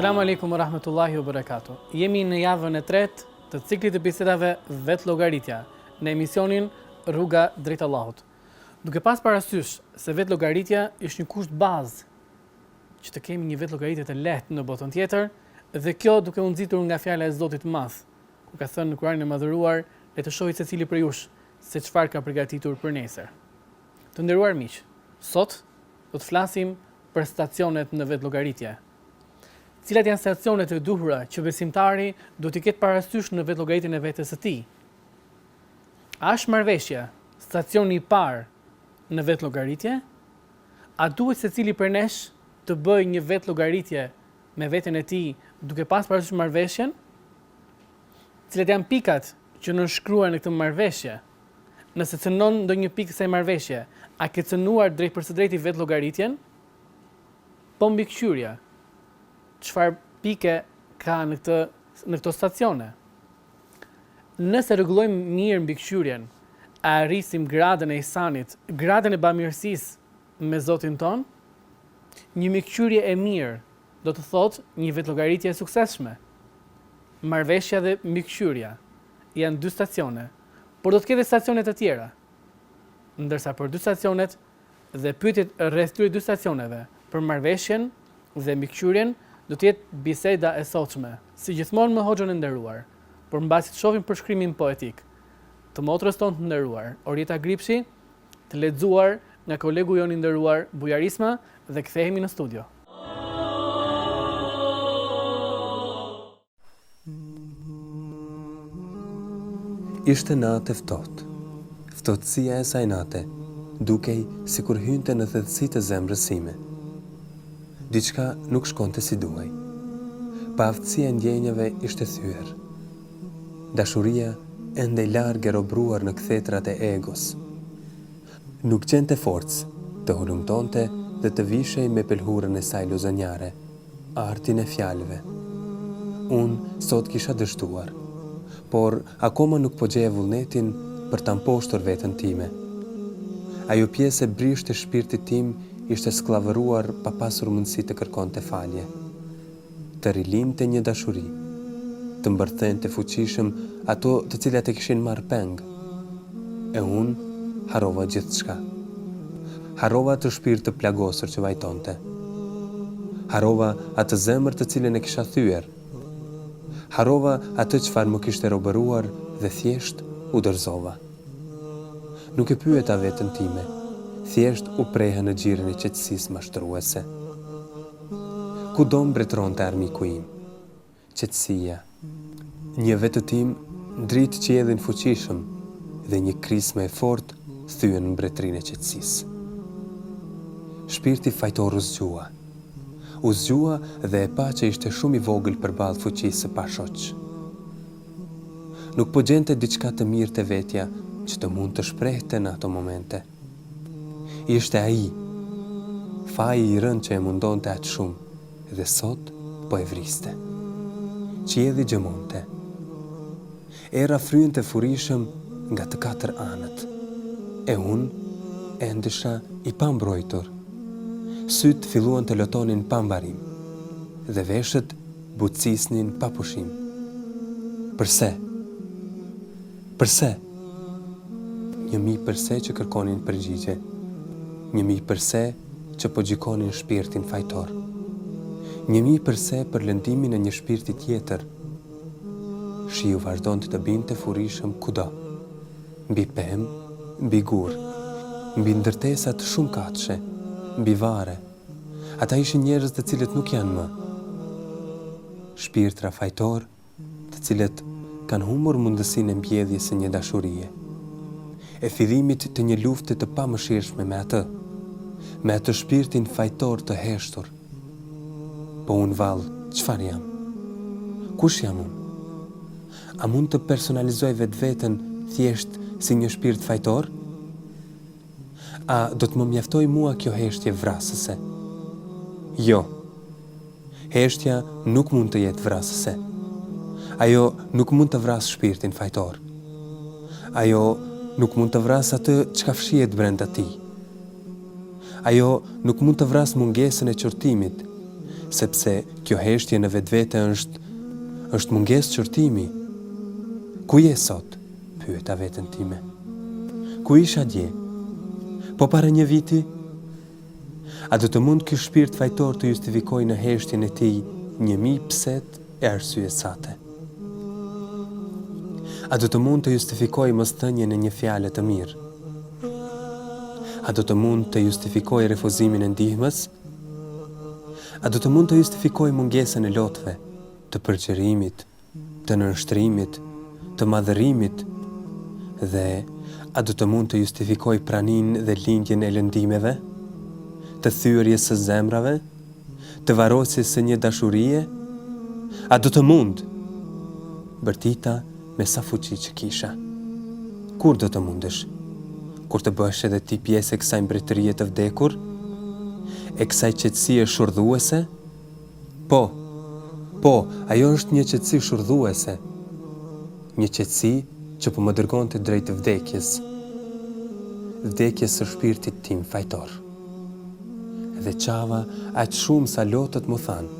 Selamu alaikum wa rahmetullahi wa barakatuh. Jemi në javën e tretë të ciklit të bisedave vetëllogaritja në emisionin Rruga drejt Allahut. Duke pas parasysh se vetëllogaritja është një kusht bazë që të kemi një vetëllogaritje të lehtë në botën tjetër dhe kjo duke u nxitur nga fjala e Zotit të Madh, kur ka thënë në Kuranin e Madhëruar, Le të shohë secili prej jush se çfarë ka përgatitur për nesër. Të nderuar miq, sot do të flasim për stacionet në vetëllogaritje. Cilat janë stacionet e duhura që besimtari do t'i ketë parasysh në vetëllogaritjen e vetes së tij? A është marrëveshja stacioni i parë në vetëllogaritje? A duhet secili prej nesh të bëjë një vetëllogaritje me veten e tij duke pas parasysh marrëveshjen, cilat janë pikat që nënshkruhen në këtë marrëveshje, nëse cënon ndonjë pikë kësaj marrëveshje, a ke cënuar drejtpërsëdrejti vetëllogaritjen? Po mbikëqyrja, çfarë pike ka në këtë në këto stacione? Nëse rregullojmë mirë mbikëqyrjen, a arrijmë gradën e ihsanit, gradën e bamirësisë me Zotin tonë? Një mbikëqyrje e mirë do të thotë një vetëllogaritje e suksesshme. Marrëveshja dhe mbikëqyrja janë dy stacione, por do të ketë dhe stacione të tjera. Ndërsa për dy stacionet dhe pyetjet rreth këtyre dy stacioneve, për marrëveshjen dhe mbikëqyrjen do të jetë biseda e sotshme, si gjithmonë me Hoxhën e nderuar, por mbasi të shohim përshkrimin poetik të motrës tonë të nderuar, Orieta Gripshi, Të lexuar nga kolegu jonë i nderuar Bujar Isma dhe kthehemi në studio. Ishte natë e ftohtë. Ftohtësia e asaj nate dukej sikur hynte në thellësi të zemrës sime. Diçka nuk shkonte si duhej. Paaftësia e ndjenjave ishte thyer. Dashuria ende larg e robëruar në kthetrat e egos. Nuk gjente forcë të hulumtonte dhe të vishej me pëlhurën e saj lozonjare, artin e fjalëve. Unë sot kisha dështuar, por akoma nuk po gjeja vullnetin për ta mposhtur veten time. Ajo pjesë e brishtë e shpirtit tim ishte skllavëruar pa pasur mundësi të kërkonte falje. të rilindte një dashuri, të mbërthente fuqishëm ato të cilat e kishin marrë peng. E unë harrova gjithçka. Harrova atë shpirt të plagosur që vajtonte. Harrova atë zemër të cilën e kisha thyer. Harrova atë çfarë më kishte robëruar dhe thjesht u dorëzova. Nuk e pyeta veten time, thjesht u preha në gjirin e qetësisë mashtruese. Kudo mbretëronte armiku im. Qetësia. Një vetëtimë ndrit qiellin fuqishëm dhe një krismë e fortë thyen mbretërinë e qetësisë. Shpirti fajtor u zgjua. U zgjua dhe e pa që ishte shumë i vogël përballë fuqisë së pashoqe. Nuk po gjente diçka të mirë te vetja që të mund të shprehte në ato momente. Ishte ai faji i rëndë që e mundonte aq shumë dhe sot po e vriste. Qielli gjëmonte. Era frynte furishëm nga të katër anët. E unë endesha i pambrojtur. Sytë filluan të lotonin pa mbarim dhe veshët buçisnin pa pushim. Përse? Përse? Një mijë përse që kërkonin përgjigje. Një mijë përse që po gjykonin shpirtin fajtor. Një mijë përse për lëndimin e një shpirti tjetër. Shiu vazhdonte të binte furishëm kudo. Mbi pemë, mbi gurë. Mbi ndërtesat shumëkatëshe. Mbi varre. Ata ishin njerëz të cilët nuk janë më. Shpirtra fajtorë të cilët kanë humbur mundësinë e mbjelljes së një dashurie, e fillimit të një lufte të pamëshirshme me atë, me atë shpirtin fajtor të heshtur. Po unë vallë çfarë jam? Kush jam unë? A mund të personalizoj vetveten thjesht si një shpirt fajtor? A do të më mjaftojë mua kjo heshtje vrasëse? Jo. Heshtja nuk mund të jetë vrasëse. Ajo nuk mund të vrasë shpirtin fajtor. Ajo nuk mund të vrasë atë çka fshihet brenda tij. Ajo nuk mund të vrasë mungesën e qortimit, sepse kjo heshtje në vetvete është është mungesë qortimi. Ku je sot? pyeta veten time. Ku isha dje? Po para një viti? A do të mund ky shpirt fajtor të justifikojë në heshtjen e tij një mijë pse-të e arsyes sate? A do të mund të justifikojë mosthënien e një fjale të mirë? A do të mund të justifikojë refuzimin e ndihmës? A do të mund të justifikojë mungesën e lotëve, të përgjërimit, të nënshtrimit, të madhërimit dhe a do të mund të justifikojë praninë dhe lindjen e lëndimeve, të thyerjes së zemrave, të varrosjes së një dashurie? A do të mund? Bërtita me sa fuqi që kisha. Kur do të mundësh? Kur të bëhesh edhe ti pjesë e kësaj mbretërie të vdekur? E kësaj qetësie shurdhuese? Po. Po, ajo është një qetësi shurdhuese. Një qetësi që po më dërgonte drejt vdekjes. Vdekjes së shpirtit tim fajtor. Dhe qava aq shumë sa lotët mu thanë.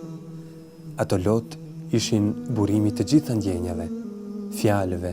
Ato lotë ishin burim i të gjitha ndjenjave, fjalëve,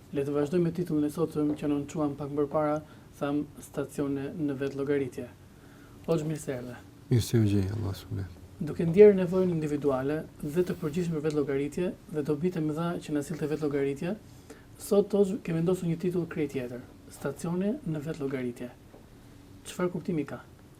Le të vazhdojmë me titullin e sotëm që anoncuam pak më përpara, thamë stacione në vetëllogaritje. Hoxhë mirë se erdhe. Mirë se ju gjeta, Allahu shpërbleftë. Duke ndjerë nevojën individuale dhe të përgjithshme për vetëllogaritje dhe dobitë e mëdha që na sjell te vetëllogaritja, sot hoxhë ke vendosur një titull krejt tjetër, stacione në vetëllogaritje. Çfarë kuptimi ka?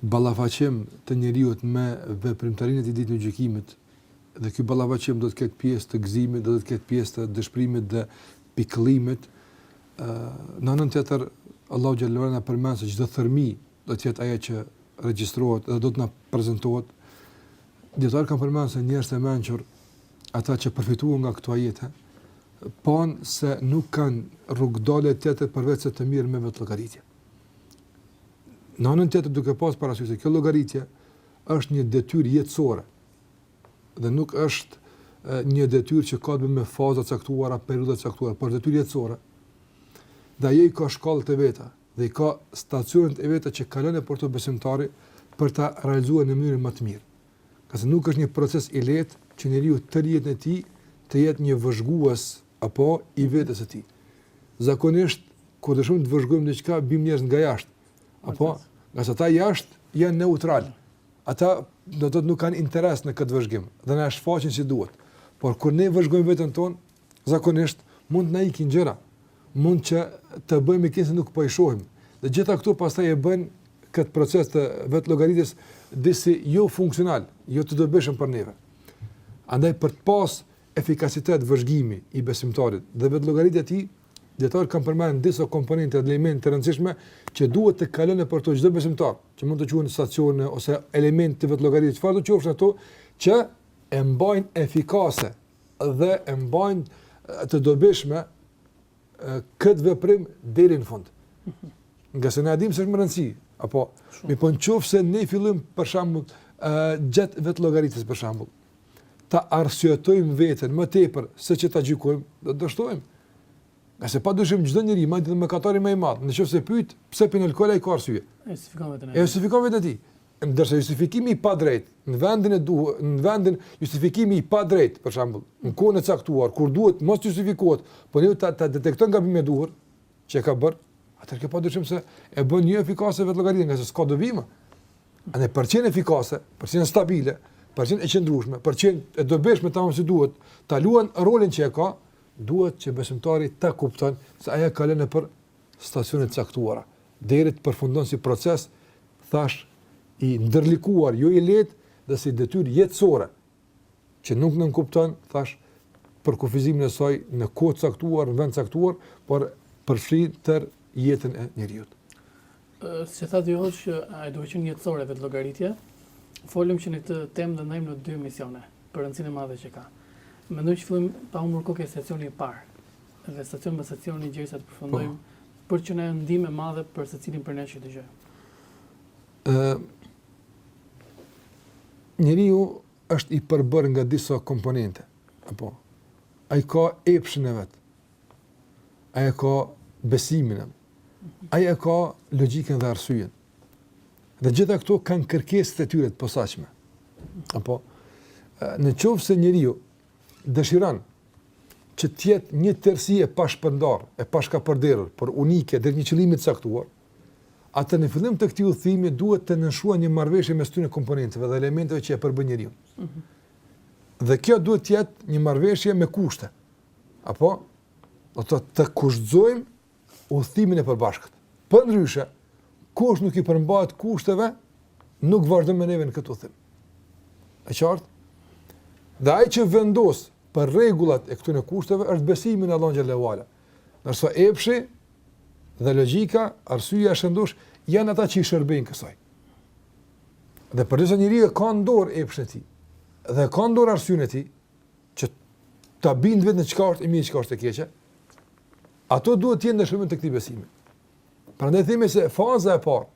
ballafaqim të njeriut me veprimtarinë e tij ditën e gjykimit dhe ky ballafaqim do të ketë pjesë të gëzimit, do të ketë pjesë të dëshpërimit dhe pikëllimit. ë Në anën tjetër, Allahu xhel-le ue ala na përmend se çdo thërmi do të jetë ajo që regjistrohet dhe do të na prezantohet. Dijetarët kanë përmendur se njerëzit e mençur, ata që përfituan nga këto ajete, panë se nuk kanë rrugëdalje tjetër përveç se të merren me vetëllogaritje. Në anën tjetër duke pas parasysh se kjo llogaritje është një detyrë jetësore dhe nuk është një detyrë që ka të bëjë me faza të caktuara, periudha të caktuara, por detyrë jetësore. Dhe ajo i ka shkallët e veta dhe i ka stacionet e veta që kalon nëpër to besimtari për ta realizuar në mënyrën më të mirë. Ngase nuk është një proces i lehtë që njeriu në jetën e tij të jetë një vëzhgues apo i vetes së tij. Zakonisht kur dëshirojmë të vëzhgojmë diçka, bim njerëz nga jashtë. Apo, ngase ata jashtë janë neutral. Ata do të thotë nuk kanë interes në këtë vëzhgim dhe na shfaqin si duhet. Por kur ne vëzhgojmë veten tonë, zakonisht mund të na ikin gjëra, mund që të bëhemi kinse nuk po i shohim. Dhe gjitha këto pastaj e bëjnë këtë proces të vetëllogaritjes disi jo funksional, jo të dobishëm për neve. Andaj për të pas efikasitet vëzhgimi i besimtarit dhe vetëllogaritja e tij, dietarët kanë përmendur disa komponente dhe elementë të rëndësishme që duhet të kalojë nëpër to çdo besimtar, që mund të quhen stacione ose elementë të vetëllogaritjes, çfarë do të qofshin ato që e mbajnë efikase dhe e mbajnë të dobishme këtë veprim deri në fund. Ngase ne e dimë se është me rëndësi, apo jo, po në qofë se ne fillojmë për shambull, gjatë vetëllogaritjes për shambull, ta arsyetojmë veten më tepër se që ta gjykojmë, do të dështojmë. Ngase pa dyshim çdo njeri, madje mëkatari më i madh, në qoftë se e pyet, pse po pin alkohol, ai ka arsye. E justifikon veten e tij. E justifikon veten e tij. Ndërse justifikimi i padrejtë, në vendin e duhur, në vendin justifikimi i padrejtë, për shembull, në kohën e caktuar, kur duhet mos të justifikohet, po ta, ta detekton gabimin e duhur, që e ka bërë, atëherë kjo pa dyshim se e bën joefikase vetëllogaritjen, ngase s'ka dobi më. Andaj për me qenë efikase, për me qenë stabile, për me qenë e qëndrueshme, për me qenë e dobishme tamam si duhet, ta luan rolin që e ka, duhet që besimtari ta kupton se ajo kalon nëpër stacione të caktuara, deri të përfundon si proces, thashë, i ndërlikuar, jo i lehtë, dhe si detyrë jetësore, që nuk nënkupton, thashë, për kufizimin e saj në kohë të caktuar, në vend të caktuar, por përfshin tërë jetën e njeriut. Si tha, duke qenë jetësore vetëllogaritja, folëm që këtë temë ta ndajmë në dy emisione, për rëndësinë e madhe që ka. Mendoj që të fillojmë pa humbur kohë te stacioni i parë, dhe stacion më stacion gjersa të përfundojmë, po. për të qenë ndihmë e madhe për secilin prej neve që të gjë. njeriu është i përbërë nga disa komponente. Apo, ai ka epshin e vet, ai ka besimin e vet, ai ka logjikën dhe arsyen. Dhe të gjitha këto kanë kërkesat e tyre të posaçme. Apo, në qoftë se njeriu dëshiron që të jetë një tërësi e pashpërndarë, e pashkapërderdhur, por unike, drejt një qëllimi të caktuar, Atëherë në fillim të këtij udhëtimi duhet të nënshkruajë një marrëveshje mes këtyre komponentëve dhe elementëve që e përbëjnë njeriun. Mm -hmm. Dhe kjo duhet të jetë një marrëveshje me kushte. Apo do ta kushtëzojmë udhëtimin e përbashkët. Përndryshe, kush nuk i përmbahet kushteve, nuk vazhdon me neve në këtë udhëtim. E qartë? Dhe ai që vendos për rregullat e këtyre kushteve është besimi në Allahun xhelalu Ndërsa epshi dhe logjika, arsyeja e shëndoshë janë ata që i shërbejnë kësaj. Dhe përderisa njeriu e ka në dorë epshin e tij dhe ka në dorë arsyen e tij që ta bind veten çka është e mirë, çka është e keqe. Ato duhet të jenë në shërbim të këtij besimi. Prandaj themi se faza e parë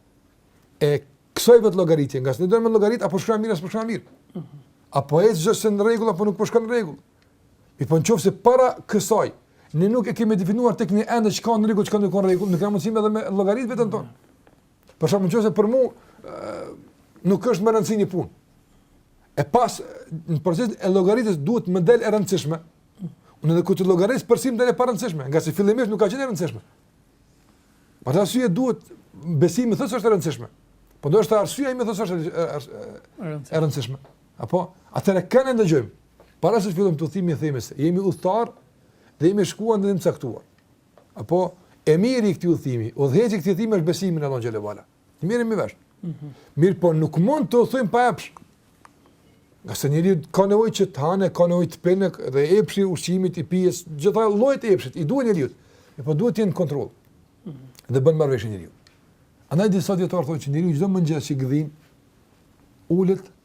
e kësaj vetëllogaritjeje, ngase do të më llogarit a po shkon mirë apo s'shkon mirë. Mhm. A po është çdo send në rregull apo nuk po shkon në rregull. Mirëpo në qoftë se para kësaj, ne nuk e kemi definuar tek ne ende çka në rregull çka nuk është në rregull, nuk kemi mundësi edhe me llogarit veten tonë. Për shembull në qoftë se për mu, nuk është me rëndësi një punë. E pse, në procesin e llogarisë duhet me dal e rëndësishme, unë edhe kur të llogaris përsëri del e parëndësishme, ngase fillimisht nuk ka qenë e rëndësishme. Për atë arsye duhet besimi me thënë se është e rëndësishme. Po duhet edhe arsyeja me thënë se është e rëndësishme. Apo? Atëherë kë ne e ndëgjojmë. Para se të fillojmë udhëtimin themi se jemi udhëtar dhe jemi duke shkuar në vend të caktuar. Apo emiri i këtij udhëtimi, udhëheqësi i këtij udhëtimi është besimi në Allahun xhel-le ue ala. Merremi vesh. Mm -hmm. Mirëpo nuk mund të udhëtojmë pa epsh. Ngase njeri ka nevojë që të hanë, ka nevojë të pinë dhe epshi i ushqimit i pijes, gjitha llojet e epshit i duhen njeriut. Mirëpo duhet të jenë në kontroll. Mm -hmm. Dhe bën marrëveshje njeriu. Andaj disa dijetarë thonë që njeriu çdo mëngjes që gdhin ulet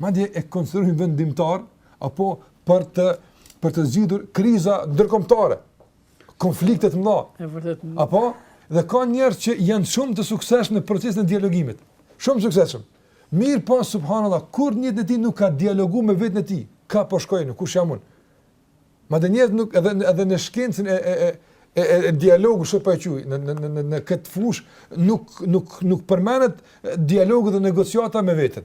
madje e konsiderojnë vendimtar apo për të për të zgjidhur kriza ndërkombëtare, konflikte të mëdha. Është vërtet. Apo dhe ka njerëz që janë shumë të suksesshëm në procesin e dialogimit. Shumë suksesshëm. Mirëpo subhanallahu, kurrë një ditë nuk ka dialogu me veten e tij, kah po shkoj unë, kush jam unë? Madje njerëz nuk edhe edhe në shkencën e e e e, e, e dialogut siç po e quajnë në në në në këtë fushë nuk nuk nuk përmendet dialogu dhe negociata me veten.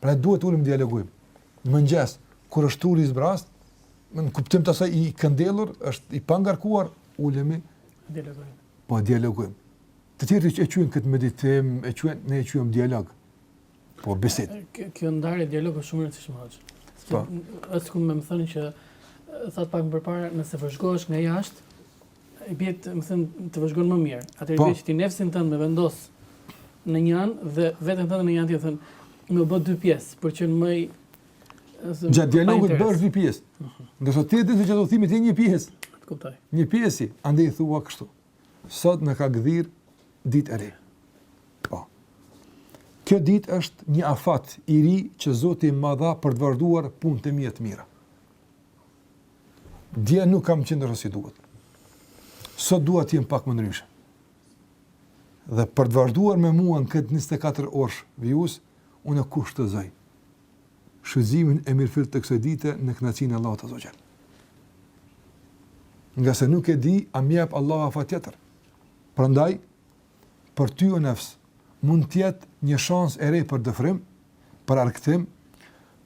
Pra duhet të ulemi dialogojmë. Në mëngjes, kur është truri i zbrazët, në kuptim të asaj i këndellur, është i pangarkuar, ulemi, dialogojmë. Po, dialogojmë. Të tjerët e quajnë këtë meditim, e quajnë, ne e quajmë dialog. Po, besit. Kjo ndarje dialog është shumë e rëndësishme, hoxhë. Po. Është si ku me me thënë që, thatë pak më përpara, nëse vëzhgohesh nga jashtë, I bie domethënë të vëzhgon më mirë. Atëherë i po. bie që ti nefsin tënd me vendos në një anë dhe veten tënde në një anë tjetër domethënë me u bë dy pjesë për që në më Gjatë dialogut bëhesh dy pjesë. Mhm. Ngase ti e dinë që do thimit një pjesë. Kuptoj. Një pjesë, andaj i thua kështu. Sot na ka gdhirë ditë e re. Po. Kjo ditë është një afat i ri që Zoti ma dha për të vazhduar punët e mia të mira. Dje nuk kam qenë ashtu si duhet. Sot dua të jem pak më ndryshe. Dhe për të vazhduar me mua në këtë 24 orësh vijues, unë kushtëzoj shfrytëzimin e mirëfilltë të kësaj dite në kënaqësinë e Allahut azze ue xhel. Ngase nuk e di, a m'jep Allahu afat tjetër. Prandaj, për ty o nefs, mund të jetë një shans e re për dëfrim, për argëtim,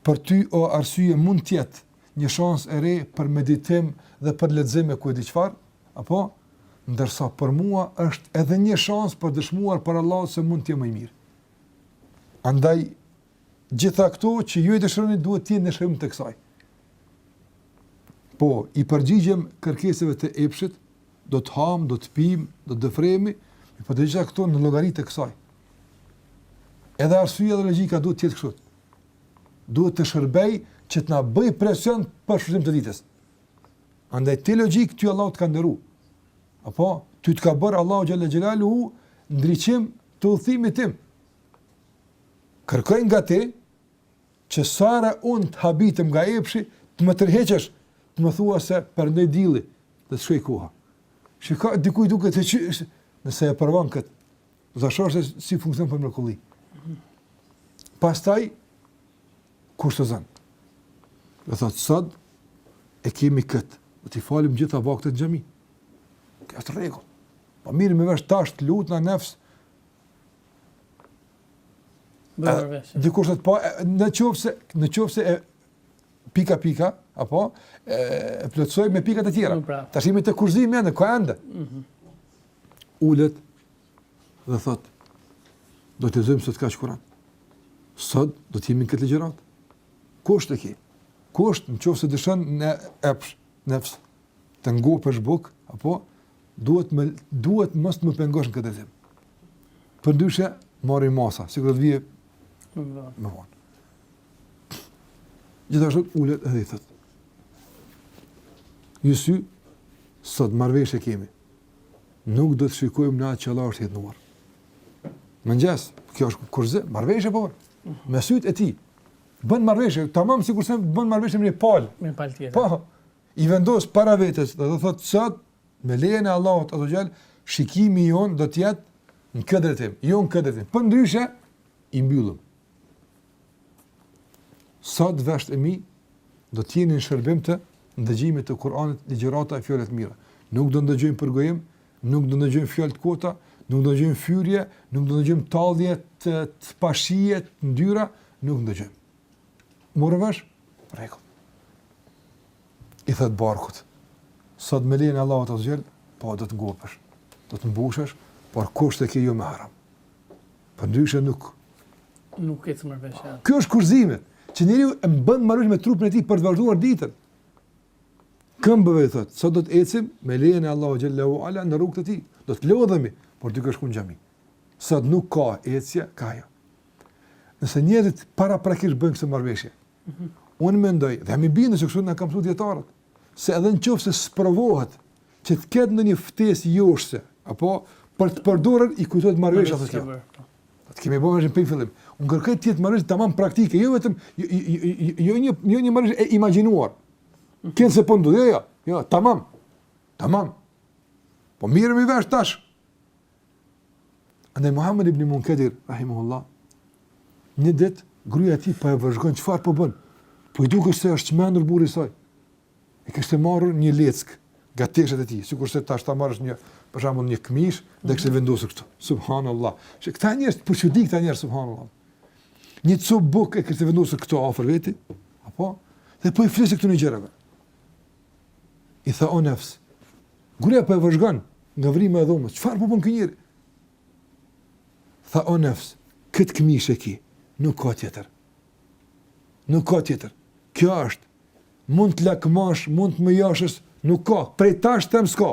për ty o arsye mund të jetë një shans e re për meditim dhe për lexim e ku e di çfarë, apo ndërsa për mua është edhe një shans për dëshmuar para Allahut se mund të jem më i mirë. Andaj gjitha këto që ju i dëshironi duhet të jenë në shërbim të kësaj. Po, i përgjigjem kërkesave të epshit, do të hamë, do të pimë, do të dëfrehemi, mirëpo të gjitha këto në llogari të kësaj. Edhe arsyeja dhe logjika duhet të jetë kështu. Duhet të shërbejë që të na bëjë presion për shfrytëzim të ditës. Andaj ti logjikë, ty Allahu të ka ndëru. Apo, ty të ka bërë Allahu xhel-le xhelaluhu, ndriçim të udhëtimit tim. Kërkoj nga ti, që sa herë unë të habitem nga epshi, të më tërheqësh, të më thua se perëndoi dielli, dhe të shkoi koha. Shë ka dikuj duke të që, nëse e provon këtë, do ta shohë se si funksionon për mrekulli. Pastaj, kushtëzon? Dhe thotë sot, e kemi këtë, do t'i falim gjitha vaktet në xhami. Këtë rregull. Pa po merremi vesh tash të lutem o nefs, Dikush të po, në qoftë se, në qoftë se e pika pika, apo, e, e plotësojmë me pikat e tjera. Pra. Ta shimi të kurzim e në, ka endë. Mm -hmm. Ulet dhe thotë, do të lexojmë sot kaq Kur'an. Sot do të jemi në këtë ligjëratë. Kusht e ke? Kusht në qoftë se dëshiron në epsh, në epsh, të ngopesh bukë, apo, Duhet më duhet mos të më pengosh në këtë drejtim. Përndryshe marrim masa, sikur do të vijë më vonë. Gjithashtu ulet edhe i thotë. Ju sy sot marrëveshje e kemi. Nuk do të shikojmë në atë që Allahu është hidhëruar. Mëngjes, kjo është kushtëzim, marrëveshje apo. Me sytë e tij. Bën marrëveshje, tamam sikur se bën marrëveshje me një palë. Me palë tjetër. Po. I vendos para vetes dhe u thotë sot me lejen e Allahut azze ue xhel shikimi jonë do të jetë në këtë drejtim, jo në këtë drejtim. Përndryshe i mbyllim. Sot veshët e mi do të jeni në shërbim të ndëgjimit të Kur'anit, ligjëratave, fjalëve të mira. Nuk do ndëgjojmë përgojim, nuk do ndëgjojmë fjalë të kota, nuk do ndëgjojmë fyerje, nuk do ndëgjojmë tallje të, të pashije, të ndyra, nuk ndëgjojmë. More vesh? Rregull. I thotë barkut. Sot me lejen e Allahut azze ve xhel, po do të ngopesh, do të mbushesh, por kusht e ke jo me haram. Përndryshe nuk... Nuk është marrëveshja. Kjo është kushtëzimi, që njeriu e bën marrëveshje me trupin e tij për të vazhduar ditën. Këmbëve i thotë, sot do të ecim me lejen e Allahut azze ve xhel-le në rrugë të tij, do të lodhemi, por duke shku në xhami. Sot nuk ka ecje, kah jo. Nëse njerëzit paraprakisht bëjnë këtë marrëveshje, mm -hmm. unë mendoj, dhe jam i bindur se kështu na kanë thënë dijetarët, se edhe në qoftë se sprovohet që të ketë ndonjë ftesë joshse, apo për të përdorur i kujtohet marrëveshja atë kjo. Do të kemi bërë vetëm për fillim. Unë kërkoj të jetë marrëveshje tamam praktike, jo vetëm jo, jo, jo, jo, jo një jo një marrëveshje e imagjinuar. Mhm. Kinse po ndu, jo, jo, jo, tamam, tamam. Po mirremi vesh tash, Andaj Muhammed ibn Munkedir, rahimahullah, një ditë, gruja e tij po e vëzhgon, çfarë po bën? Po i duket se është çmendur burri i saj. E kishte marrë një leckë nga teshat e tij, sikurse tash ta marrë një, për shembull, një këmishë, dhe e kishte vendosë kështu. Subhanallah. Që këta njerëz, për çudi këta njerëz, subhanallah. Një copë bukë e kishte vendosë këtu afër veti, apo? Dhe po i fliste këtyre gjërave. I tha o nefs, gruja po e vëzhgon nga vrima e dhomës, çfarë po bën ky njeri? Tha o nefs, këtë këmishë e ki, nuk ka tjetër. Nuk ka tjetër. Kjo është, mund të lakmosh, mund të më joshësh, nuk ka, prej tash të them s'ka,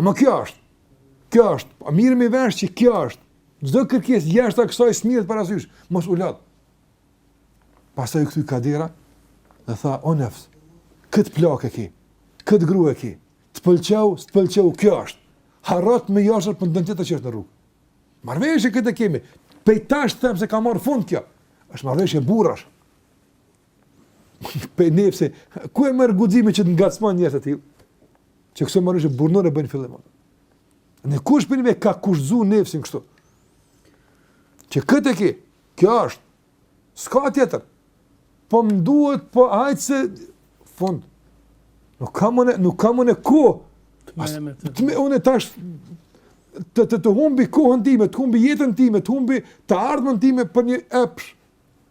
Ama kjo është. Kjo është. A mirremi vesh që kjo është. Çdo kërkesë jashta kësaj s'mirret parasysh. Mos u lodh. Pastaj u kthy kah dera dhe tha o nefs, kët plakë e ke. Kët grua e ke. Të pëlqeu, s'të pëlqeu kjo është. Harro të më joshësh për ndonjë tjetër që është në rrugë. Marrëveshje këtë kemi. Pej tash them se ka marr fund kjo. Është marrëveshje burrash. Po nefsi, ku e merr guximin që të ngacmon njerëz të tillë? Që këso marrëveshje burrnore bëjnë në fillim. Kush prej neve e ka kushtëzu nefsin kështu? Që këtë e ki, kjo është, s'ka tjetër, po më duhet, po hajt se, fund, nuk kam unë, nuk kam unë kohë, As, të me, unë e tash, të, të, të humbi kohën time, të humbi jetën time, të humbi të ardhmen time për një epsh,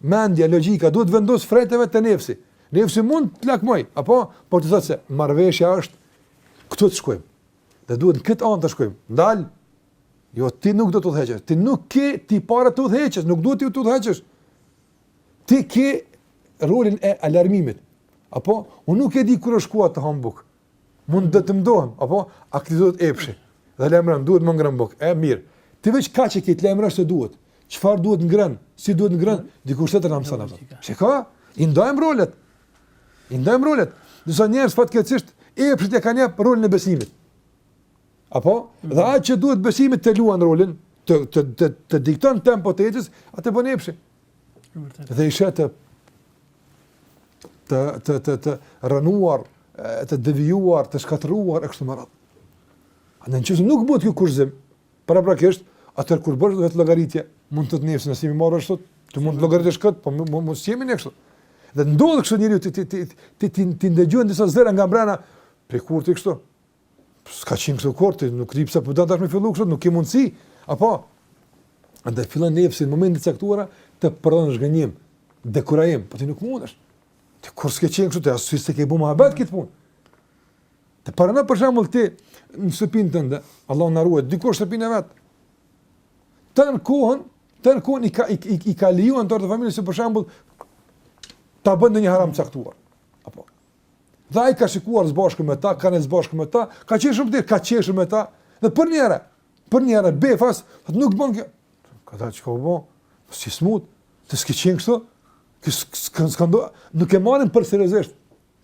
Mendja, logjika, duhet të vendosë fre të vet te nefsi. Nefsi mund të lakmoj, apo, por të thotë se marrëveshja është këtu të shkojmë. Dhe duhet në këtë anë të shkojmë. Ndalë, jo, ti nuk do të udhëheqësh. Ti nuk ke ti para të udhëheqësh, nuk duhet ti të udhëheqësh. Ti ke rolin e alarmimit. Apo, unë nuk e di kur është koha të ha bukë. Mund të dëmtohem, apo a këtë duhet epshi? Dhe lajmëron duhet me ngrën bukë. E mirë. Ti veç kaq, këtë lajmëro që duhet. Çfarë duhet ngrën? Si duhet ngrën? Dikush tjetër na mëson, apo. Çka? I ndajmë rolet. I ndajmë rolet. Disa njerëz fatkeqësisht, epshit ia kanë jep rolin e besimit. Apo? Dhe mhm. atë që duhet besimi të luan rolin, të, të, të, të dikton tempon e jetës, atë e bën epshi. Dhe i sheh të të të të rënuar, të devijuar, të shkatërruar e kështu me radhë. Andaj nëse nuk bëhet ky kursim, paraprakisht, atëherë kur bësh vetë llogaritje, mund të thotë nefsi se s'jemi marrë vesh kështu, mund të llogaritësh këtë, po mo s'jemi ne kështu. Dhe ndodh kështu njeriu ti ti ti ti ti ndëgjon disa zëra nga mbrena, prej kur ti kështu? S'ke qenë kështu kurrë ti, nuk di pse po do tash me fillu kështu, nuk ke mundsi. Apo andaj fillon nefsi në momentin e caktuar të prodhon zhgënjim, dekurajim, po ti nuk mundesh. Ti kurrë s'ke qenë kështu, ti as s'e ke bo muhabet këtë punë. Të paramendo për shembull ti në shtëpinë tënde, Allahu na ruaj, dikush në shtëpinë e vet. Tanë kohën, tanë kohën i ka i, i, i ka lejuar anëtarët e familjes për shembull ta bëjnë ndonjë haram të caktuar. Apo Dhe ai ka shikuar s'bashku me ta, kanë së bashku me ta, ka qenë shumë mirë, ka qeshur me ta. Dhe për një herë, për një herë befas, thotë nuk bën kjo. Ka thonë çka u bë? Po si s'mund? Ti s'ke qenë kështu? Kë s'kan s'kan do, nuk e marrin për seriozisht.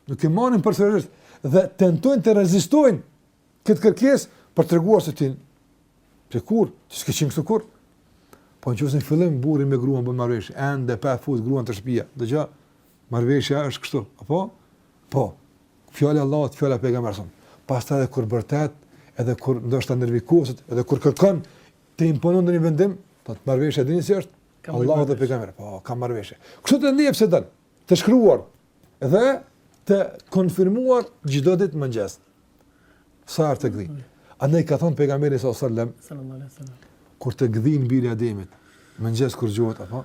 Nuk e marrin për seriozisht dhe tentojnë të rezistojnë këtë kërkesë për t'i treguar se ti ti kurrë, ti s'ke qenë kështu kurrë. Po nëse në fillim burri me gruan bën marrëveshje, ende pa fut gruan te shtëpia. Dëgjoj, Marrëveshja është kështu, apo? Po. Fjala e Allahut, fjala e pejgamberit sonë. Pastaj edhe kur bërtet, edhe kur ndoshta nervozohet, edhe kur kërkon të imponon ndonjë vendim, po thotë marrëveshja dini si është? Allahu dhe pejgamberi. Po, ka marrëveshje. Kështu duhet njeri pse s'do. Të shkruar dhe të konfirmuar çdo ditë në mëngjes. Sa herë të gdhin. A na ka thonë pejgamberi sallallahu alajhi wasallam. Kur të gdhin biri i Ademit, në mëngjes kur zgjohet apo?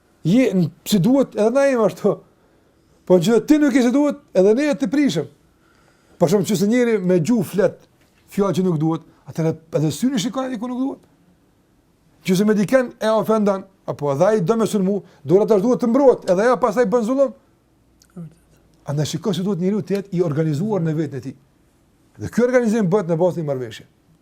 Je si duhet edhe na jemi ashtu. Po qe se ti nuk je si duhet, edhe ne do të prishemi. Për shembull qe se njeri me gjuhë flet, fjalë që nuk duhet, atëherë edhe syri shikon diku ku nuk duhet. Qe se dikend e ofendon, apo edhe ai do me sulmu, dora tash duhet të mbrot, edhe ajo pastaj bën zullum. A e shikon si duhet njeri të jetë i organizuar në veten e tij. Dhe ky organizim bëhet në bazë të një marrëveshje.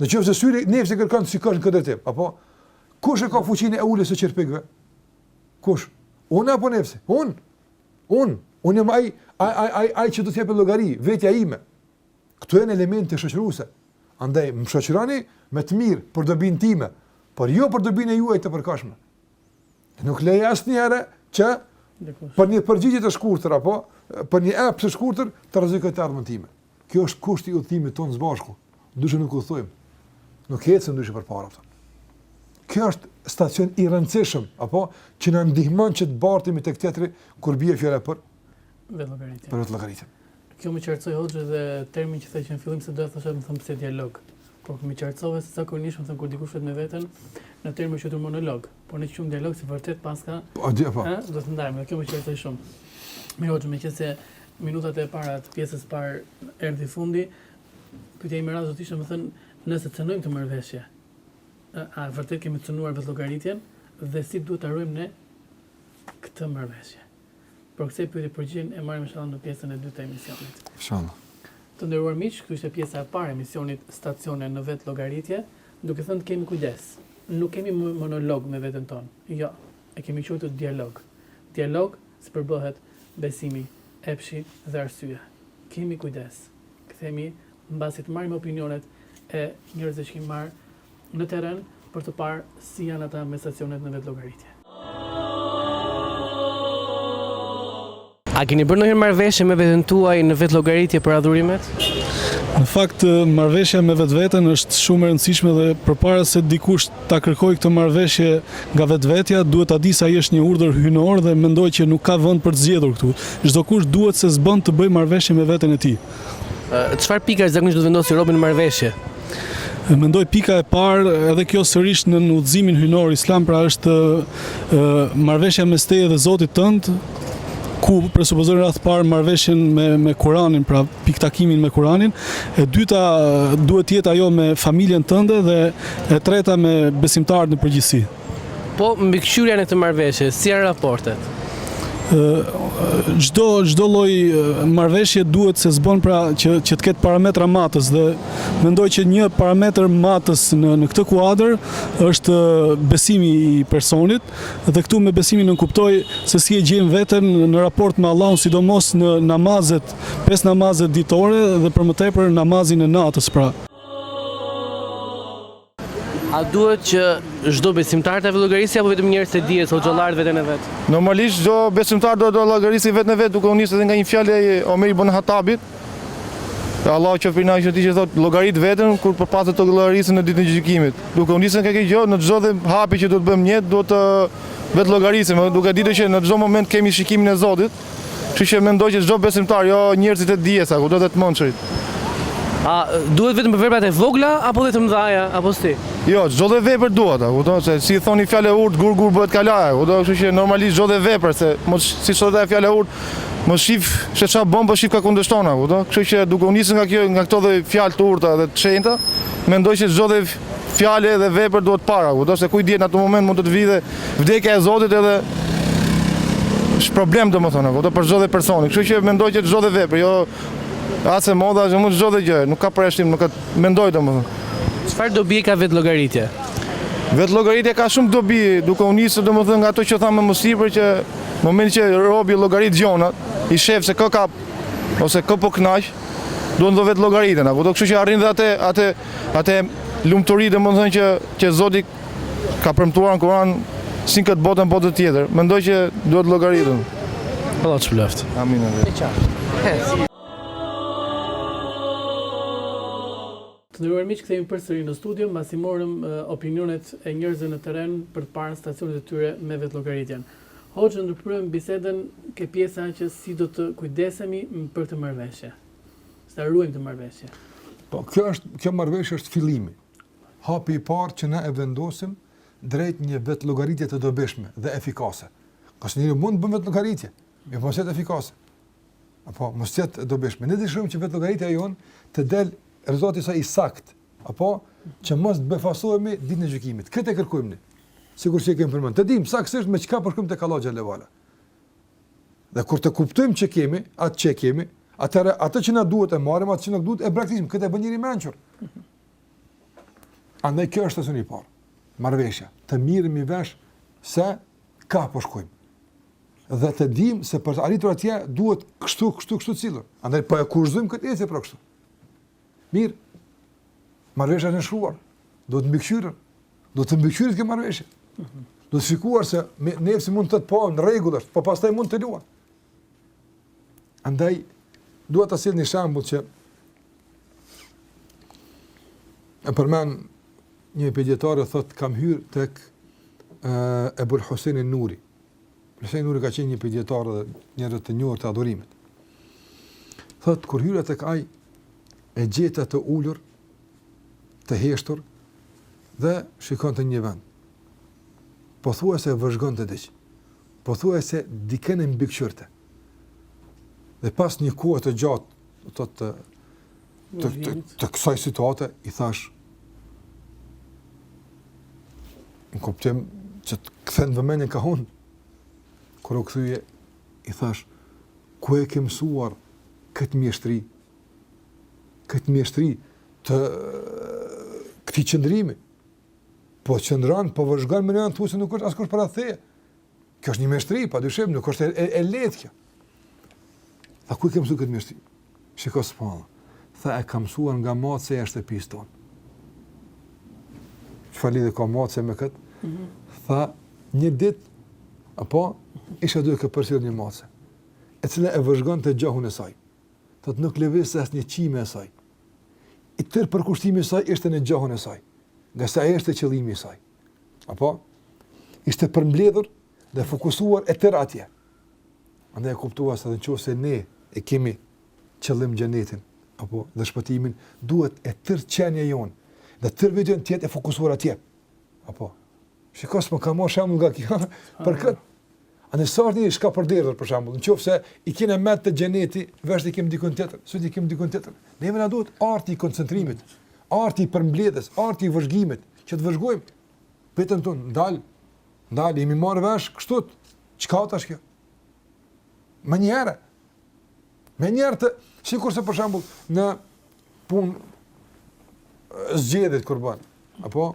Në qoftë se syri, nefsi kërkon të shikosh në këtë drejtim, apo kush e ka fuqinë e uljes së qerpikëve? Kush? Unë apo nefsi? Unë. Unë. Unë jam ai, ai, ai, ai, ai që do të jepë llogari, vetja ime. Këto janë elemente shoqëruese. Andaj, më shoqëroni me të mirë për dobinë time, por jo për dobinë e juaj të përkohshme. Nuk lej asnjëherë që për një përgjigje të shkurtër apo për një epsh të shkurtër të rrezikoj të ardhmën time. Kjo është kusht i udhëtimit tonë së bashku. Ndryshe nuk udhëtojmë. Nuk ecën ndryshe përpara ato. Kjo është stacion i rëndësishëm apo që na ndihmon që të bartemi tek tjetri kur bie fjala për vetëllogaritje. Për vetëllogaritje. Kjo më qartësoi Hoxhë dhe termin që the që në fillim se doja të thosha me thënë pse dialog. Por më qartësove se zakonisht me thënë kur dikush flet me veten në termin që quajtur monolog, por ne e quajmë dialog se vërtet paska. Po de po. Ëh, do të ndajmë dhe kjo më qartësoi shumë. Mirë Hoxhë, meqenëse minutat e para të pjesës parë erdhi fundi, pyetja ime e radhës do të ishte me thënë nëse cenojmë këtë marrëveshje. A vërtet kemi cenuar vetëllogaritjen dhe si duhet ta ruajmë ne këtë marrëveshje? Për këtë pyetje përgjigjen e marrim inshallah në pjesën e dytë të emisionit. Inshallah. Të nderuar miq, kjo ishte pjesa e parë e emisionit Stacione në vetëllogaritje, duke thënë të kemi kujdes. Nuk kemi më monolog me veten tonë. Jo, e kemi quajtur dialog. Dialog se përbëhet besimi, epshi dhe arsyeja. Kemi kujdes. Kthehemi mbasi të marrim opinionet e njerëzve që kemi marrë në terren për të parë si janë ata me stacionet në vetëllogaritje. A keni bërë ndonjë marrëveshje me veten tuaj në vetëllogaritje për adhurimet? Në fakt, marrëveshja me vetveten është shumë e rëndësishme dhe përpara se dikush ta kërkojë këtë marrëveshje nga vetvetja, duhet ta dijë se ai është një urdhër hyjnor dhe mendoj që nuk ka vend për të zgjedhur këtu. Çdokush duhet se s'bën të bëjë marrëveshje me veten e tij. Çfarë pikash zakonisht do të vendosë robi në marrëveshje? Mendoj pika e parë, edhe kjo sërish nën udhëzimin hyjnor islam, pra është marrëveshja mes teje dhe Zotit tënd, ku presupozojnë në radhë të parë marrëveshjen me me Kur'anin, pra pikëtakimin me Kur'anin, e dyta duhet të jetë ajo me familjen tënde dhe e treta me besimtarët në përgjithësi. Po mbikëqyrja në këtë marrëveshje, si janë raportet? Çdo çdo lloj marrëveshje duhet se s'bën pra që që të ketë parametra matës dhe mendoj që një parametër matës në në këtë kuadër është besimi i personit dhe këtu me besimin nënkuptoj se si e gjejmë veten në raport me Allahun sidomos në namazet, pesë namazet ditore dhe për më tepër namazin e natës pra. A duhet që çdo besimtar të llogarisë apo vetëm njerëz të dijes ose hoxhallarë vetën e vet? Normalisht çdo besimtar duhet të llogarisë vetën e vet, duke u nisur edhe nga një fjalë e Omer ibn Hatabit. Allahu qoftë i kënaqur me të që thotë llogarit vetën përpara se të llogaritesh në ditën e gjykimit. Duke u nisur nga kjo gjë, në çdo lloj hapi që do të bëjmë ne, duhet të vetëllogarisim, duke ditur që në çdo moment kemi shikimin e Zotit. Kështu që mendoj që çdo besimtar, jo njerëzit e dijes, apo dhe të mençurit. A duhet vetëm për veprat e vogla apo dhe të mëdhaja, apo si? Jo, çdo lloj vepre duhet, a kupton, se siç thotë një fjalë e urtë, gur gur bëhet kala, a kupton, kështu që normalisht çdo lloj vepre, sidomos siç thotë dhe fjala e urtë, mos shif se çfarë bën, po shif kë kundërshton, a kupton, kështu që duke u nisur nga kjo, nga këto lloj fjalë të urta dhe të shenjta, mendoj që çdo lloj Fjale dhe vepër duhet parë, kupton, se ku i dihet në atë moment mund të të vijë vdekja e Zotit edhe është problem domethënë, kupton, për çdo lloj personi, kështu që mendoj që çdo lloj vepre, jo ato të mëdha, për mua çdo lloj gjëje, nuk ka përjashtim, nuk ka mendoj domethënë. Çfarë dobie ka vetëllogaritja? Vetëllogaritja ka shumë dobi, duke u nisur domethënë nga ato që thamë më mësipër që në moment që robi llogarit gjynahet, i shef se kë kap, ose kë po knaq, do në do vetëllogaritën, a kupton kështu që arrin dhe atë, atë Atë lumturi domethënë që, që Zoti ka premtuar në Kur'an si në këtë botë, në botën tjetër. Mendoj që duhet llogaritën. Allahu të shpërbleftë. Amin. amin. Të nderuar miq, kthehemi përsëri në studio, mbasi morëm uh, opinionet e njerëzve në terren për të parë relacionet e tyre me vetëllogaritjen. Hoxhë ndërpremë bisedën ke pjesa që si do të kujdesemi për këtë marrëveshje. Si ta ruajmë këtë marrëveshje. Po kjo është kjo marrëveshje është fillimi. Hapi i parë që ne e vendosim drejt një vetëllogaritje të dobishme dhe efikase. Për se njeriu mund të bëjë vetëllogaritje, me mos jetë efikase. Apo mos jetë dobishme. Ne dëshirojmë që vetëllogaritja jonë të del rezultati sa i saktë, apo që mos të befasohemi ditën e gjykimit. Këtë e kërkojmë ne. Sikur që kemi përmend. Të dimë saktësisht me çka po shkojmë tek Allahu xhele ve ala. Dhe kur të kuptojmë çë kemi, atë çë kemi, atëherë atë që na duhet e marrim, atë që nuk duhet e braktisim, këtë e bën njeriu i mençur. Andaj kjo është stacioni i parë. Marrëveshja, të merremi vesh se ka po shkojmë. Dhe të dim se për të arritur atje duhet kështu, kështu, kështu sillur. Andaj po e kushtëzojmë këtë ecje për kështu. Mirë, marrëveshja është nënshkruar, duhet mbikëqyrur, duhet të mbikëqyret kjo marrëveshje. Duhet shikuar se nefsi mund të thotë po në rregull është, po pastaj mund të luan. Andaj, dua ta sjell një shambull që e përmend një prej dijetarëve thotë kam hyrë tek Ebul Husein Nuri, Husejn Nuri ka qenë një prej dijetarëve njerëz të njohur të adhurimit. Thotë kur hyra tek ai e gjeta të ulur, të heshtur dhe shikonte një vend. Pothuajse vëzhgonte diç. Pothuajse dikënd e mbikëqyrte. Dhe pas një kohe të gjatë, të të të, të, të kësaj situate, i thashë, në kuptim që të kthen vëmendjen kah unë, kur u kthye, i thashë, ku e ke mësuar këtë mjeshtri, këtë mjeshtri të këtij qëndrimi, po qëndron, po vëzhgon mënjanë, thuajse, nuk është askush para teje, Kjo është një mjeshtri, pa dyshim, nuk është e, e lehtë kjo. Tha, ku e ke mësu këtë mjeshtri? Shiko subhanallah. Tha, e kam mësuar nga macja e shtëpisë tonë. Çfarë lidhje ka macja me këtë? Mm -hmm. Tha, një ditë, apo, isha duke e përcjellë një mace, e cila e vëzhgonte gjahun e saj. Tha, nuk lëvizte asnjë qime e saj. I tërë përkushtimi i saj ishte në gjahun e saj. Ngase ai ishte qëllimi i saj. Apo? Ishte përmbledhur dhe fokusuar e tëra atje. Andaj e kuptova se edhe në qoftë se ne e kemi qëllim xhenetin, apo dhe shpëtimin, duhet e tërë qenia jonë dhe tërë vëmendja të jetë e fokusuar atje. Apo? Shiko si ka marrë shembull nga kjo, për këtë, Andaj sa është një i shkapërderdhur për shembull, nëse i kena mendtë te xheneti, veshët i kemi dikun tjetër, sytë i kemi dikun tjetër. Neve na duhet arti i koncentrimit, arti i përmbledhjes, arti i vëzhgimit, që të vëzhgojmë veten tonë, ndal, ndal, jemi marrë vesh kështu, çka tash kjo? Menjëherë. Menjëherë, sikurse për shembull në punë zgjedhjet kur bëhen. Apo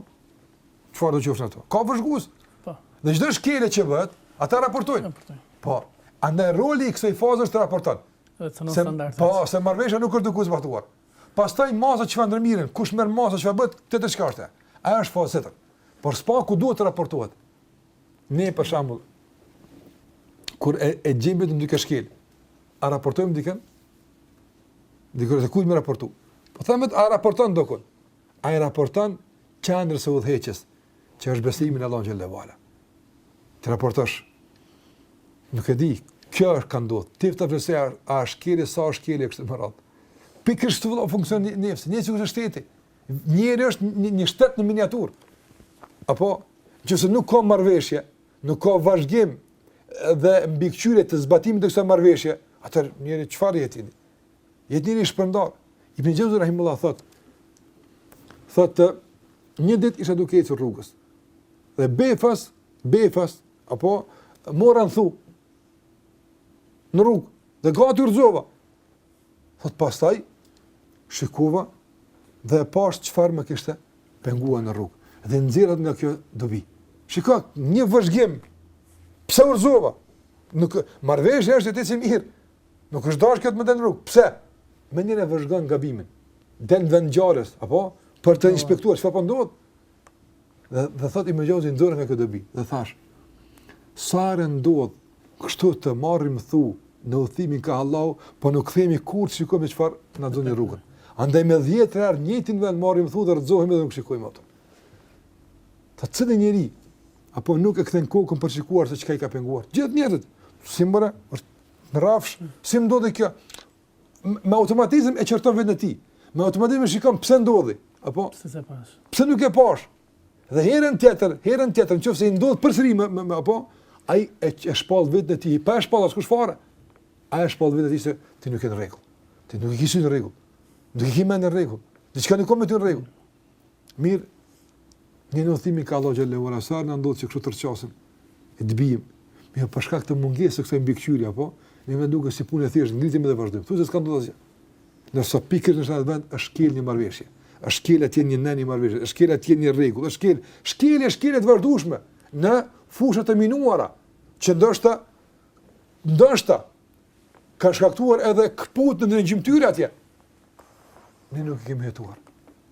Çfarë do qofshin ato? Ka vëzhgues. Po. Dhe çdo shkelje që bëhet, ata raportojnë. Raportojnë. Po. Andaj roli i kësaj faze është të raporton. Dhe të nësë standardet. Po, se marrëveshja nuk është duke u zbatuar. Pastaj masa çfarë ndërmerren, kush merr masa çfarë bëhet, të të çka është e. Ajo është faza tjetër. Por së paku duhet të raportohet. Ne, për shembull, kur e, e gjejmë veten duke shkelur, a raportojmë dikun? Dikush s'e di kujt me raportu. Po themi, a raportojnë dikun? A i raporton qendrës së udhëheqjes, që është besimi në Allahun xhele ue ala. Të raportosh. Nuk e di, kjo është ka ndodhur. Ti ta vlerësosh a, a është kry sa është kry, kështu me radhë. Pikërisht kështu vëllai funksionon nefsi, nefsi është shteti. Njeriu është një, një shtet në miniaturë. Apo nëse nuk ka marrëveshje, nuk ka vëzhgim dhe mbikëqyrje të zbatimit të kësaj marrëveshje, atëherë njeriu çfarë jete? Jet njeri i shpërndarë. Ibn Xheuzi rahimehullah thotë, thotë një ditë isha duke ecur rrugës. Dhe befas, befas, apo mora në thu, në rrugë, dhe gati u rrëzova. Thotë pastaj, shikova dhe e pashë çfarë më kishte pengua në rrugë. Dhe nxjerr nga kjo dobi. Shiko, një vëzhgim, pse u rrëzova? Nuk, marrëveshja është të ecësh mirë, Nuk është dashur kjo më dalë në rrugë. Pse? Njeriu e vëzhgon gabimin. Del në vendngjarje, apo për ta inspektuar çfarë po ndodh. Dhe dhe thotë Ibn Xheuzi nxjerr nga kjo dobi. Dhe thashë, sa herë ndodh kështu të marrim thu në udhëtimin kah Allahu, po nuk themi kurrë si, çfarë na ndodhi rrugës. Andaj me 10 herë në njëjtin vend marrim thu dhe rrëzohemi dhe nuk shikojmë atë. Secili njeri, apo nuk e këthen kokën për të shikuar se çka e ka penguar. Gjithë njerëzit, sidomos kur është Rrafsh, si më ndodhi kjo? Me automatizëm e qorton veten e tij. Me automatizëm e shikon pse ndodhi. Apo? Pse s'e pashë. Pse nuk e pashë. Dhe herën tjetër, herën tjetër, në qoftë se i ndodh përsëri me, me, me apo, ai e, e shpall veten e tij. Pa e shpallë askush fare. Ai e shpall veten e tij se ti nuk je në rregull. Ti nuk e ke synë në rregull. Nuk e kemi në rregull. Dhe diçka nuk është me ty në rregull. Mirë, ne në udhëtimin kah Allahu xhele ue ala, sa herë na ndodh që kështu të rrëshqasim, e të biem, mu për shkak të mungesës së kësaj mbikëqyrjeje, apo, neve na duket si punë e thjeshtë, ngritemi dhe vazhdojmë, thua se s'ka ndodhë asgjë. Ndërsa pikërisht në atë vend, është shkel një marrëveshje, është shkel atje një nen i një marrëveshje, është shkel atje një rregull, është shkel, shkelje, shkelje të vazhdueshme, në fushat e minuara, që ndoshta, ndoshta, kanë shkaktuar edhe këputjen e një gjymtyre atje, Ne nuk e kemi hetuar.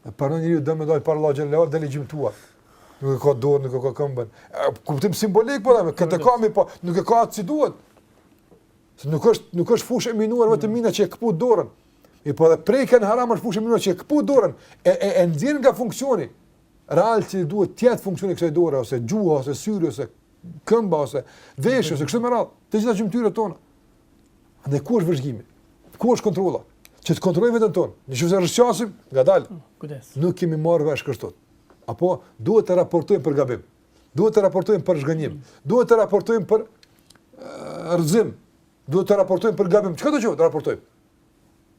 Nesër njeriu do me dalë para Allahut xhele ue ala, del i gjymtuar. Nuk e ka dorën, nuk e ka këmbën. E, kuptim simbolik, po dhe, këtë e kemi, po nuk e ka atë si duhet. Se nuk është, nuk është fushë e minuar vetëm mina që e këput dorën. Po edhe prekja në haram është fushë e minuar që e këput dorën. E, e, e nxjerr nga funksioni. Real që duhet të jetë funksioni i kësaj dore, ose gjuha, ose syri, ose këmba, ose veshi, ose kështu me radhë. Të gjitha gjymtyrët tona. Andaj ku është vëzhgimi? Ku është kontrolla? Që ta kontrollojmë veten tonë. Në qoftë se rrëshqasim? Ngadalë. Mm, kujdes. Nuk kemi marrë vesh kështu. Apo duhet të raportojmë për gabim. Duhet të raportojmë për zhgënjim. Mm. Duhet të raportojmë për rrëzim. Duhet të raportojmë për gabim. Çka do të thotë? Raportojmë.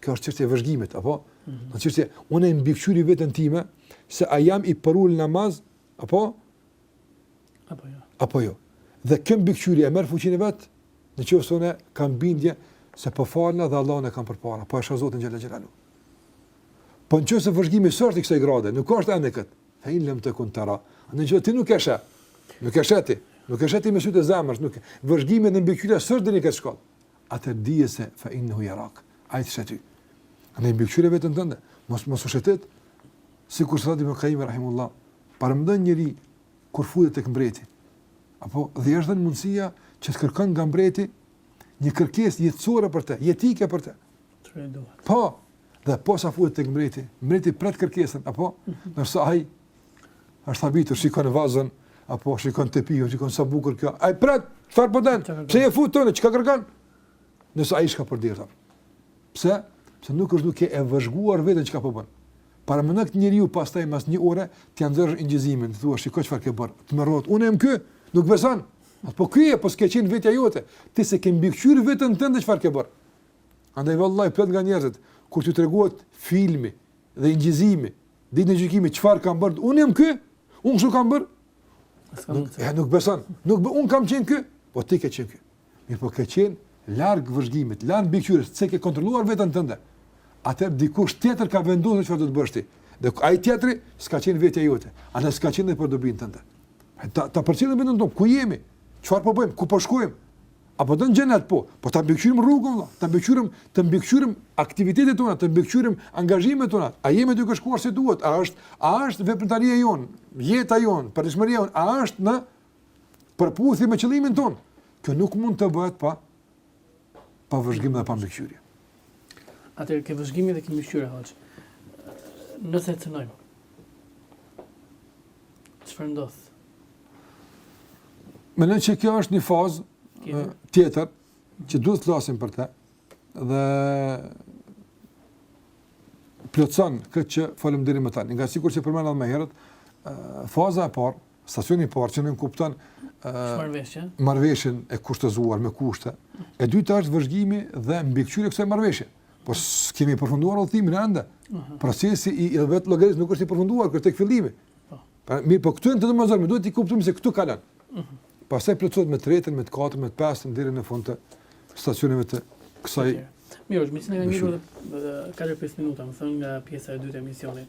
Kjo është çështja e vëzhgimit, apo? Mm -hmm. Në qoftë se unë e mbikëqyri veten time, se a jam i përulur në namaz, apo? Apo jo. Apo jo. Dhe kjo mbikëqyrje e merr fuqinë e vet, në qoftë se unë e kam bindje, se po falna dhe Allahun e kam përpara, po e shoh Zotin xhele xhelaluhu. Po në qoftë se vëzhgimi s'është i kësaj grade, nuk është ende këtu, fe in lem tekun terah, në qoftë se ti nuk e sheh, nuk e sheh ti, nuk e sheh ti me sytë e zemrës, nuk e sheh, vëzhgimi dhe mbikëqyrja s'është deri në këtë shkallë. atëherë dije se fa innehu yarak, ai të sheh ty. Andaj mbikëqyre veten tënde, mos mos u shëtit. Sikur tha Ibn Qayyim rahimahullah, paramendo njëri kur futet tek mbreti. Apo dhe i është dhënë mundësia që të kërkon nga mbreti një kërkesë jetësore për të, jetike për të. Po. Dhe posa futet tek mbreti, mbreti pret kërkesën, apo? Mhm. Nëse ai Është habitur, shikon vazën, apo shikon tepih, shikon sa bukur kjo. Ai pret, çfarë po don? Pse je fut te unë, çka kërkon? Ndërsa ai shkapërderdhet, Pse? Se nuk është duke e vëzhguar veten çka po bën. Paramendo këtë njeri pastaj mas një ore, t'ia nxjerrësh inçizimin, t'i thuash, shiko çfarë ke bërë, tmerrohet, unë jam ky, nuk beson, atë po ky je, po s'ke qenë vetja jote, ti s'e ke mbikëqyrë veten tënde çfarë ke bërë. Andaj vallahi, plot nga njerëzit, kur t'u tregohet filmi, dhe inçizimi, ditën e gjykimit, çfarë kam bërë, unë jam ky, unë kështu kam bërë, nuk, e, nuk beson, nuk bë, unë kam qenë ky, po ti ke qenë ky, mirëpo ke qenë larg vëzhgimit, larg mbikëqyrjes, s'e ke kontrolluar veten tënde, atëherë dikush tjetër ka vendosur çfarë do të bësh ti, dhe ai tjetri s'ka qenë vetja jote, andaj s'ka qenë edhe për dobinë tënde. Ta, ta përcjellim veten tonë, ku jemi, çfarë po bëjmë, ku po shkojmë, A po don xhenet po, po ta mbikëqyrim rrugën vëlla, ta mbikëqyrim, të mbikëqyrim aktivitetet tona, të mbikëqyrim angazhimet tona. A jemi duke shkuar si duhet? A është, a është veprimtaria jonë, jeta jonë, përditshmëria jonë, a është në përputhje me qëllimin tonë? Kjo nuk mund të bëhet pa pa vëzhgim dhe pa mbikëqyrje. Atëherë ke vëzhgime dhe ke mbikëqyrje hoxhë. Nëse e cenojmë. Çfarë ndodh? Mendoj që kjo është një fazë tjetër që duhet të flasim për të dhe plotson këtë që folëm deri më tani. Nga sikur që përmenda edhe më herët, faza e parë Stacioni i parë që nënkupton marrëveshjen e kushtëzuar me kushte. E dyta është vëzhgimi dhe mbikëqyrja e kësaj marrëveshje. Po s'kemi përfunduar udhëtimin ende. Mhm. Procesi i vetëllogarisë nuk është i përfunduar, është tek fillimi. Po. Pra, mirëpo këto janë të domosdoshme, më duhet të kuptojmë se këtu kalon. Mhm. Pastaj plotësohet me të tretën, me të katërtën, me të pestën deri në fund të stacioneve të kësaj. Mirë, është mësinë e mirë. Ka 5 minuta, më thonë nga pjesa e dytë e emisionit.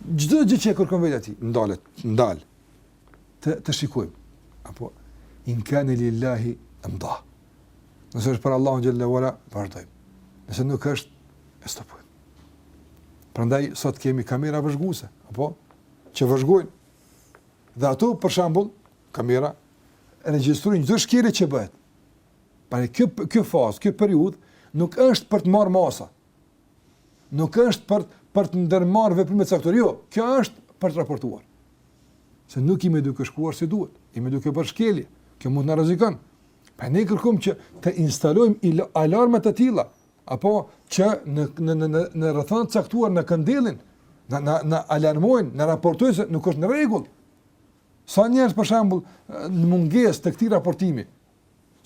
Çdo gjë që e kërkon vetja e tij, ndalet, ndal. Të të shikojmë. Apo in kana lillahi amda. Nëse është për Allahun xhalla wa ala, e vazhdojmë. Nëse nuk është, e stopojmë. Prandaj sot kemi kamera vëzhguese, apo që vëzhgojnë. Dhe ato për shembull, kamera regjistrojnë çdo shkelje që bëhet. Pra kjo kjo fazë, kjo periudhë nuk është për të marrë masa. Nuk është për për të ndërmarrë veprime të caktuara. Jo, kjo është për të raportuar. Se nuk jemi duke shkuar si duhet. Jemi duke bërë shkelje. Kjo mund të na rrezikon. Pra ne kërkojmë që të instalojmë alarme të tilla apo që në në në në në rrethana të caktuara na këndellin, na na na alarmojnë, na raportojnë se nuk është në rregull. Sa njerëz për shembull në mungesë të këtij raportimi,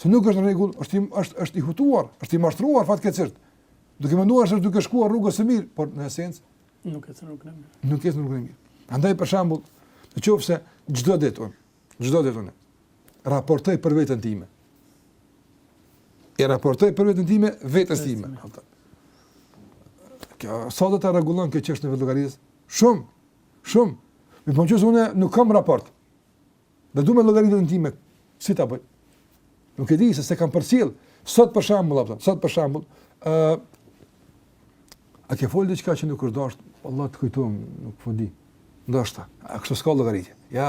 Se nuk është në rregull, është i është është i hutuar, është i mashtruar fatkeqësisht. Duke menduar se është duke shkuar rrugës së mirë, por në esencë nuk ecën në rrugën e mirë. Nuk ecën në rrugën e mirë. Andaj për shembull, në qoftë se çdo ditë unë, çdo ditë unë raportoj për veten time. E raportoj për veten time vetes time. Kjo sa do ta rregullon këtë çështje të llogarisë? Shumë. Shumë. Mirëpo qoftë se unë nuk kam raport. Dhe du me llogaritë veten time, si ta bëj? Nuk e di, se s'e kam përcjell. Sot për shembull, a pyet, sot për shembull, uh, a ke folë diçka që nuk është dashtë, Allah të kujtohem, nuk po di. Ndoshta, a kështu s'ka llogaritje. Ja,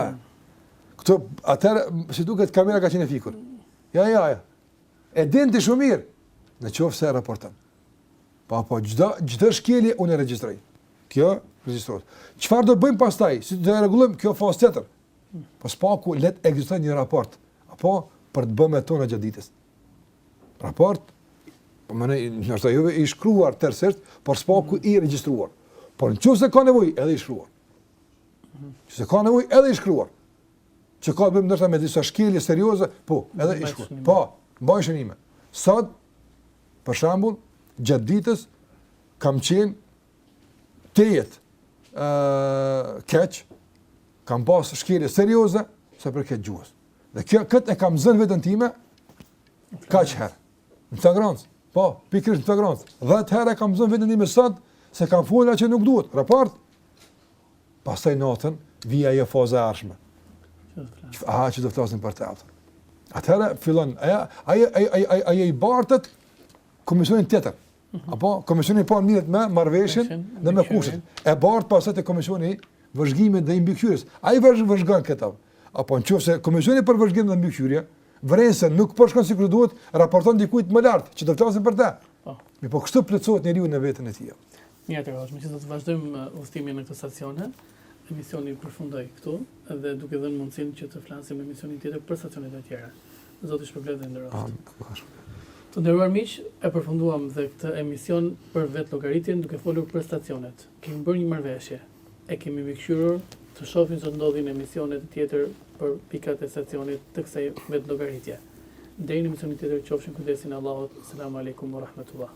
këto, atëherë, si duket kamera ka qenë e fikur. Ja, ja, ja. E di ti shumë mirë, në qoftë se e raporton. Pa, po, çdo, çdo shkelje unë e regjistroj. Kjo, regjistrohet. Çfarë do bëjmë pastaj, si do e rregullojmë, kjo fazë tjetër. Po së paku le të ekziston një raport, apo për të bëmet tona gjatë ditës. Raport, domethënë, ndoshta jo i shkruar tërësisht, por së paku i regjistruar. Por në qoftë se ka nevojë, edhe i shkruar. Qoftë se ka nevojë, edhe i shkruar. Që ka të bëjë ndoshta me disa shkelje serioze, po, edhe i shkruar. Po, mbaj shënime. Sot, për shambull, gjatë ditës, kam qenë tejet i keq, kam pas shkelje serioze sa i përket gjuhës. Dhe kjo këtë e kam zënë veten time kaq herë. Në flagrancë. Po, pikërisht në flagrancë. 10 herë kam zënë veten time sot se kam folur çka nuk duhet. Raport. Pastaj natën vjen ajo faza e ardhshme. Aha që do të flasim për të. Atëherë fillon ajo ajo ajo ajo i bartet komisionit tjetër. Apo, komisioni që merret me marrëveshjen dhe me kushtet. E bart pastaj te komisioni i vëzhgimit dhe i mbikëqyrjes. Ai vëzhgon këtë. Apo, në qoftë se komisioni për vëzhgim dhe mbikëqyrje, vëren se nuk po shkon po sikur duhet, raporton dikujt më lart, që do të flasin për te. Po. Mirëpo kështu plotësohet njeriu në veten e tij. Në të ardhmen, do të vazhdojmë uh, udhëtimin në këto stacione, emisioni përfundoi këtu, dhe duke dhënë mundësinë që të flasim në emisionin tjetër për stacionet e tjera. Zoti shpërbleftë dhe nderoftë. Amin. Allah shpërbleftë. Të nderuar miq, e përfunduam dhe këtë emision për vetëllogaritjen duke folur për stacionet. Kemi bërë një marrëveshje. E kemi mbikëqyrur, të shohim ç'do të ndodhë në emisionin tjetër për pikat e stacionit të kësaj vetëllogaritje. Deri në emisionin tjetër, qofshi në kujdesin e Allahut. Selam aleikum wa rahmetullah.